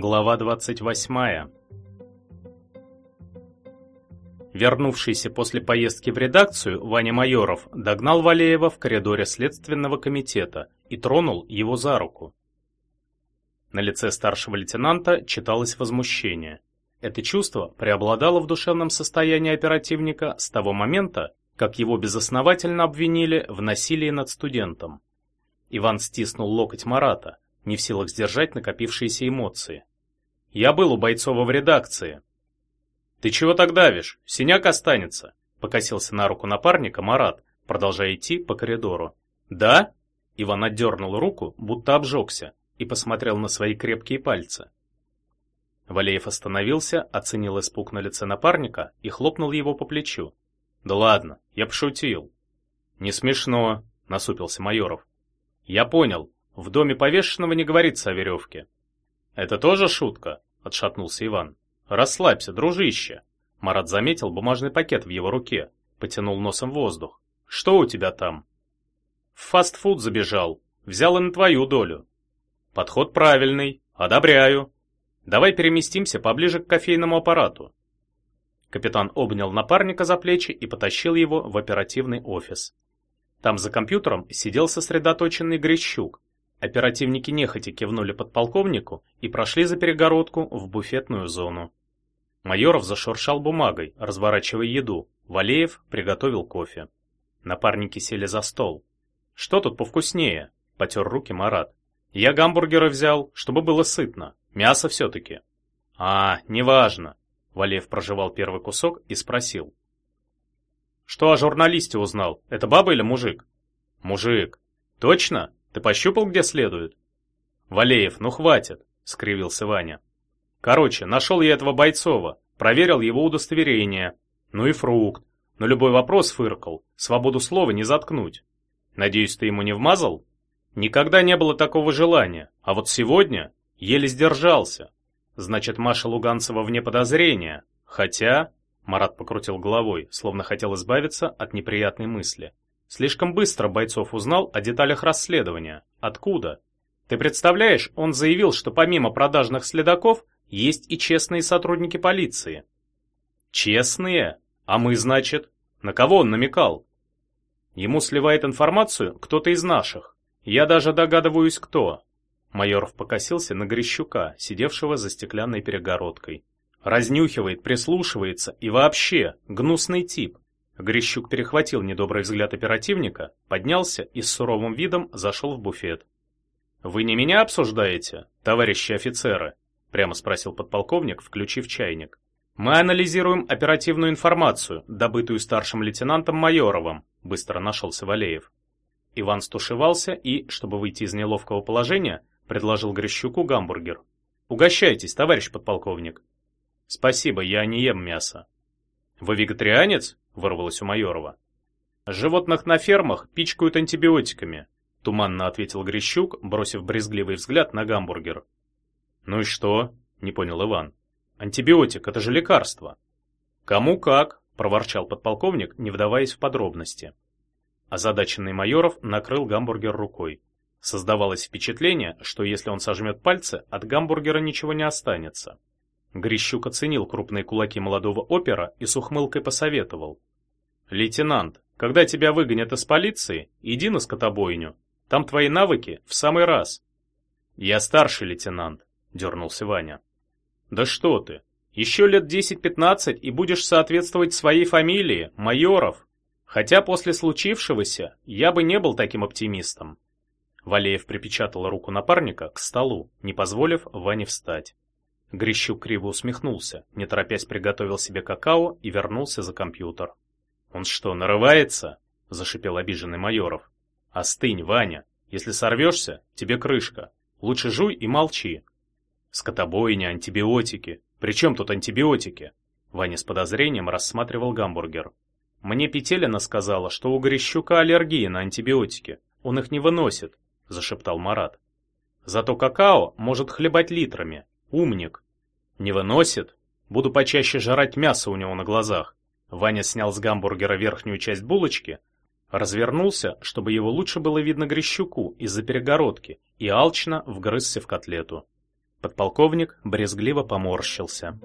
Глава 28. Вернувшийся после поездки в редакцию, Ваня Майоров догнал Валеева в коридоре Следственного комитета и тронул его за руку. На лице старшего лейтенанта читалось возмущение. Это чувство преобладало в душевном состоянии оперативника с того момента, как его безосновательно обвинили в насилии над студентом. Иван стиснул локоть Марата, не в силах сдержать накопившиеся эмоции. «Я был у Бойцова в редакции». «Ты чего так давишь? Синяк останется», — покосился на руку напарника Марат, продолжая идти по коридору. «Да?» — Иван отдернул руку, будто обжегся, и посмотрел на свои крепкие пальцы. Валеев остановился, оценил испуг на лице напарника и хлопнул его по плечу. «Да ладно, я пошутил». «Не смешно», — насупился Майоров. «Я понял, в доме повешенного не говорится о веревке. Это тоже шутка? Отшатнулся Иван. Расслабься, дружище. Марат заметил бумажный пакет в его руке, потянул носом воздух. Что у тебя там? В фастфуд забежал, взял и на твою долю. Подход правильный, одобряю. Давай переместимся поближе к кофейному аппарату. Капитан обнял напарника за плечи и потащил его в оперативный офис. Там за компьютером сидел сосредоточенный Грищук, Оперативники нехотя кивнули подполковнику и прошли за перегородку в буфетную зону. Майоров зашуршал бумагой, разворачивая еду. Валеев приготовил кофе. Напарники сели за стол. «Что тут повкуснее?» — потер руки Марат. «Я гамбургеры взял, чтобы было сытно. Мясо все-таки». «А, неважно». Валеев прожевал первый кусок и спросил. «Что о журналисте узнал? Это баба или мужик?» «Мужик». «Точно?» Ты пощупал где следует? Валеев, ну хватит, скривился Ваня. Короче, нашел я этого Бойцова, проверил его удостоверение. Ну и фрукт. Но любой вопрос фыркал, свободу слова не заткнуть. Надеюсь, ты ему не вмазал? Никогда не было такого желания, а вот сегодня еле сдержался. Значит, Маша Луганцева вне подозрения. Хотя... Марат покрутил головой, словно хотел избавиться от неприятной мысли. Слишком быстро Бойцов узнал о деталях расследования. Откуда? Ты представляешь, он заявил, что помимо продажных следаков, есть и честные сотрудники полиции. Честные? А мы, значит? На кого он намекал? Ему сливает информацию кто-то из наших. Я даже догадываюсь, кто. Майоров покосился на Грищука, сидевшего за стеклянной перегородкой. Разнюхивает, прислушивается и вообще гнусный тип. Грищук перехватил недобрый взгляд оперативника, поднялся и с суровым видом зашел в буфет. «Вы не меня обсуждаете, товарищи офицеры?» — прямо спросил подполковник, включив чайник. «Мы анализируем оперативную информацию, добытую старшим лейтенантом Майоровым», — быстро нашелся Валеев. Иван стушевался и, чтобы выйти из неловкого положения, предложил Грищуку гамбургер. «Угощайтесь, товарищ подполковник». «Спасибо, я не ем мясо». «Вы вегетарианец?» — вырвалось у Майорова. «Животных на фермах пичкают антибиотиками», — туманно ответил Грищук, бросив брезгливый взгляд на гамбургер. «Ну и что?» — не понял Иван. «Антибиотик — это же лекарство». «Кому как», — проворчал подполковник, не вдаваясь в подробности. Озадаченный Майоров накрыл гамбургер рукой. Создавалось впечатление, что если он сожмет пальцы, от гамбургера ничего не останется. Грищук оценил крупные кулаки молодого опера и с ухмылкой посоветовал. «Лейтенант, когда тебя выгонят из полиции, иди на скотобойню. Там твои навыки в самый раз». «Я старший лейтенант», — дернулся Ваня. «Да что ты, еще лет десять-пятнадцать и будешь соответствовать своей фамилии, Майоров. Хотя после случившегося я бы не был таким оптимистом». Валеев припечатал руку напарника к столу, не позволив Ване встать. Грищук криво усмехнулся, не торопясь приготовил себе какао и вернулся за компьютер. «Он что, нарывается?» — зашипел обиженный Майоров. «Остынь, Ваня. Если сорвешься, тебе крышка. Лучше жуй и молчи». «Скотобойня, антибиотики. При чем тут антибиотики?» Ваня с подозрением рассматривал гамбургер. «Мне Петелина сказала, что у Грищука аллергия на антибиотики. Он их не выносит», — зашептал Марат. «Зато какао может хлебать литрами. Умник. Не выносит? Буду почаще жрать мясо у него на глазах. Ваня снял с гамбургера верхнюю часть булочки, развернулся, чтобы его лучше было видно Грищуку из-за перегородки, и алчно вгрызся в котлету. Подполковник брезгливо поморщился.